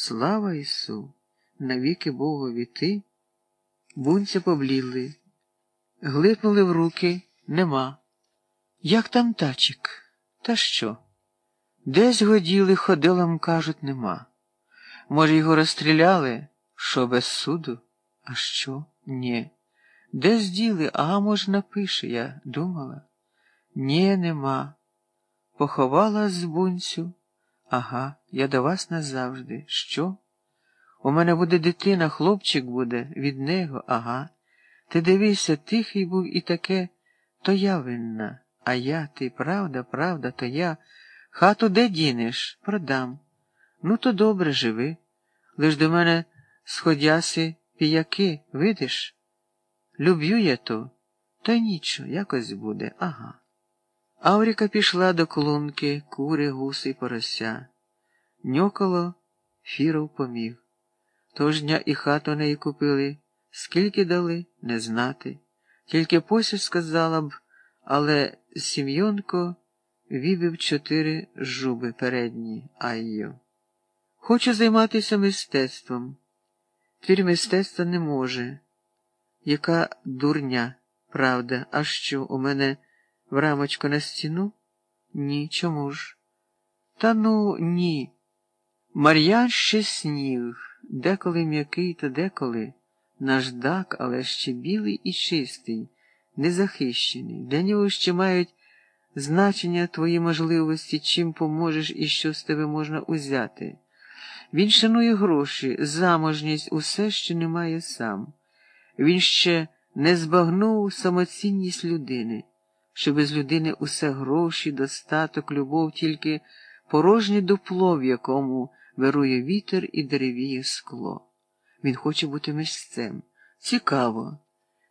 Слава Ісу, навіки Богові ти. Бунця поблідли, глипнули в руки нема. Як там тачик? Та що? Десь годіли, ходилам, кажуть, нема. Може, його розстріляли, що без суду? А що? Ні. Десь діли, ага, може, напише, я думала. Ні, нема. Поховала з бунцю. Ага, я до вас назавжди. Що? У мене буде дитина, хлопчик буде, від нього, ага. Ти дивися, тихий був і таке, то я винна. А я, ти, правда, правда, то я. Хату де дінеш? Продам. Ну, то добре живи. Лиш до мене сходяси піяки, видиш? Люб'ю я то, та нічого, якось буде, ага. Авріка пішла до клунки, кури, гуси порося. Ньокало, фіров поміг. Тож дня і хату неї купили. Скільки дали, не знати. Тільки посіль сказала б, але Сім'йонко вібив чотири жуби передні, айо. Хочу займатися мистецтвом. Твір мистецтва не може. Яка дурня, правда, а що, у мене в рамочку на стіну? Ні, чому ж? Та ну, ні. Мар'ян ще сніг, деколи м'який, та деколи наждак, але ще білий і чистий, незахищений. Для нього ще мають значення твої можливості, чим поможеш і що з тебе можна узяти. Він шанує гроші, заможність, усе, що не має сам. Він ще не збагнув самоцінність людини, що без людини усе гроші, достаток, любов, тільки порожнє дупло, в якому вирує вітер і деревіє скло. Він хоче бути мисцем. Цікаво.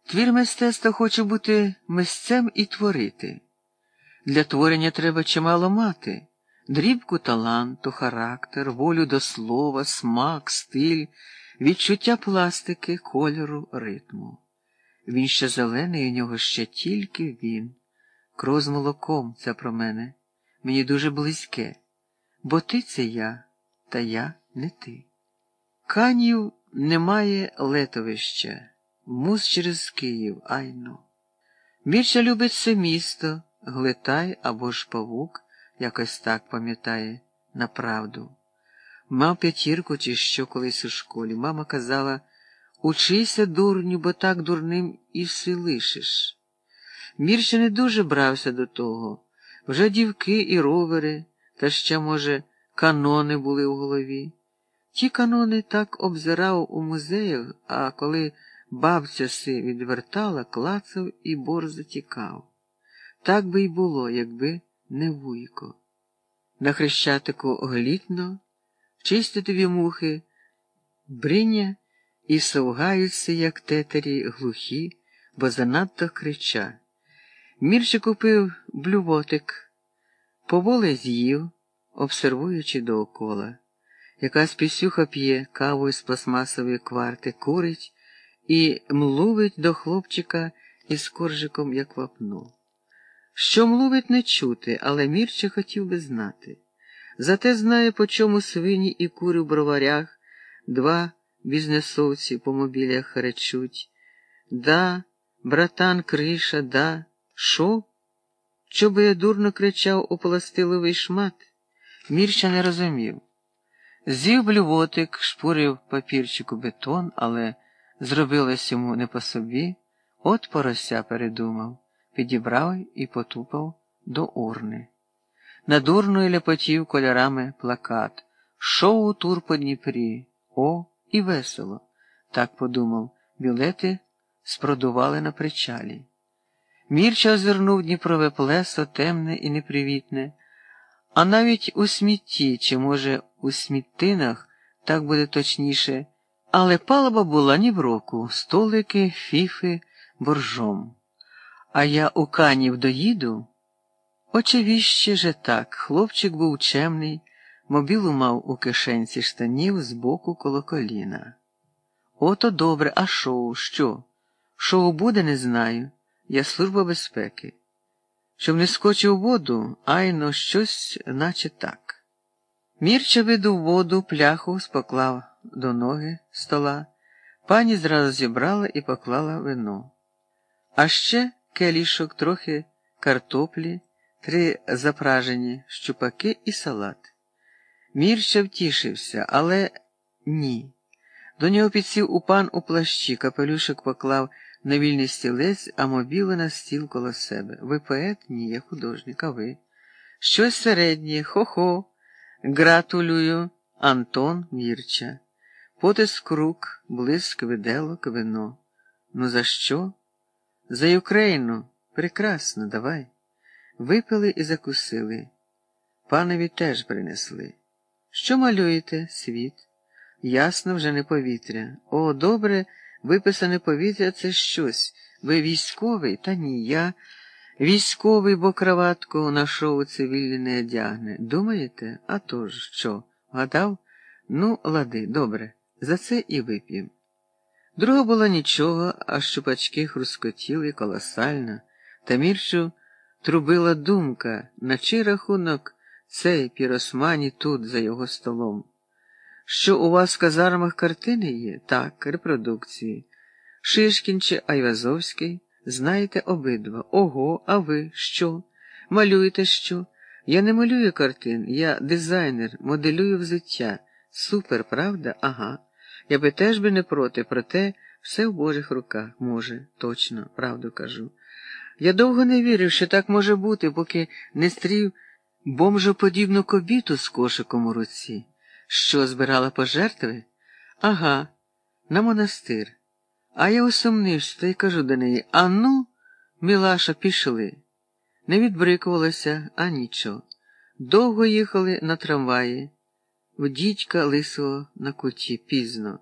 Твір мистецтва хоче бути мисцем і творити. Для творення треба чимало мати дрібку таланту, характер, волю до слова, смак, стиль, відчуття пластики, кольору, ритму. Він ще зелений, у нього ще тільки він. Кров молоком це про мене, мені дуже близьке, бо ти це я, та я не ти. Канів немає летовища, мус через Київ, айно. Більше любить це місто, глитай або ж павук, якось так пам'ятає на правду. Мав п'ятірку чи що колись у школі. Мама казала учися, дурню, бо так дурним і все лишиш. Мірча не дуже брався до того. Вже дівки і ровери, та ще, може, канони були у голові. Ті канони так обзирав у музеях, а коли бабця си відвертала, клацав і борзо тікав. Так би й було, якби не вуйко. На хрещатику глітно, чиститові мухи, бриня і совгаються, як тетері, глухі, бо занадто крича. Мірче купив блювотик, поволе з'їв, обсервуючи доокола. Якась пісюха п'є каву з пластмасової кварти, курить і млувить до хлопчика із коржиком, як вапно. Що млувить не чути, але Мірче хотів би знати. Зате знає, по чому свині і кури в броварях, два бізнесовці по мобілях харечуть. Да, братан, криша, да, шо? Що би я дурно кричав у пластиловий шмат? Мірча не розумів. З'їв блювотик, шпурив папірчику бетон, але зробилось йому не по собі, от порося передумав, підібрав і потупав до урни. Над урною ляпотів кольорами плакат Шоу тур по Дніпрі. О, і весело. Так подумав, білети спродували на причалі. Мірча озирнув Дніпрове плесо темне і непривітне, а навіть у смітті, чи, може, у сміттинах, так буде точніше, але палуба була ні в року, столики, фіфи, боржом. А я у канів доїду. Очевіще же так, хлопчик був чемний, мобілу мав у кишенці штанів збоку коло коліна. Ото добре, а шоу, що? Шоу буде, не знаю. Я служба безпеки. Щоб не скочив у воду, айно щось, наче так. Мірча видув воду, пляху споклав до ноги стола. Пані зразу зібрала і поклала вино. А ще келішок, трохи картоплі, три запражені щупаки і салат. Мірча втішився, але ні. До нього підсів у пан у плащі, капелюшок поклав на вільний стілець, а мобілу на стіл коло себе. Ви поет? Ні, я художник, а ви. Щось середнє, хо-хо. Гратулюю, Антон Мірча. Потиск рук, блиск виделок, вино. Ну за що? За Україну. Прекрасно, давай. Випили і закусили. Панові теж принесли. Що малюєте, світ? Ясно, вже не повітря. О, добре, виписане повітря це щось. Ви військовий? Та ні, я. Військовий, бо краватку на шоу цивільний не одягне. Думаєте? А то ж, що? Гадав? Ну, лади, добре, за це і вип'єм. Друга була нічого, а щупачки хрускотіли колосально, та мірчу трубила думка, на чий рахунок цей піросмані тут, за його столом. Що у вас в казармах картини є? Так, репродукції. Шишкін чи Айвазовський. Знаєте обидва. Ого, а ви що? Малюєте що? Я не малюю картин, я дизайнер, моделюю взуття. Супер, правда? Ага. Я би теж би не проти, проте все в Божих руках, може, точно, правду кажу. Я довго не вірив, що так може бути, поки не стрів бомжоподібну кобіту з кошиком у руці. Що збирала пожертви? Ага, на монастир. А я усумнився та й кажу до неї Ану, Мілаша, пішли. Не відбрикувалася, а нічого. Довго їхали на трамваї, в дідька лисого на куті пізно.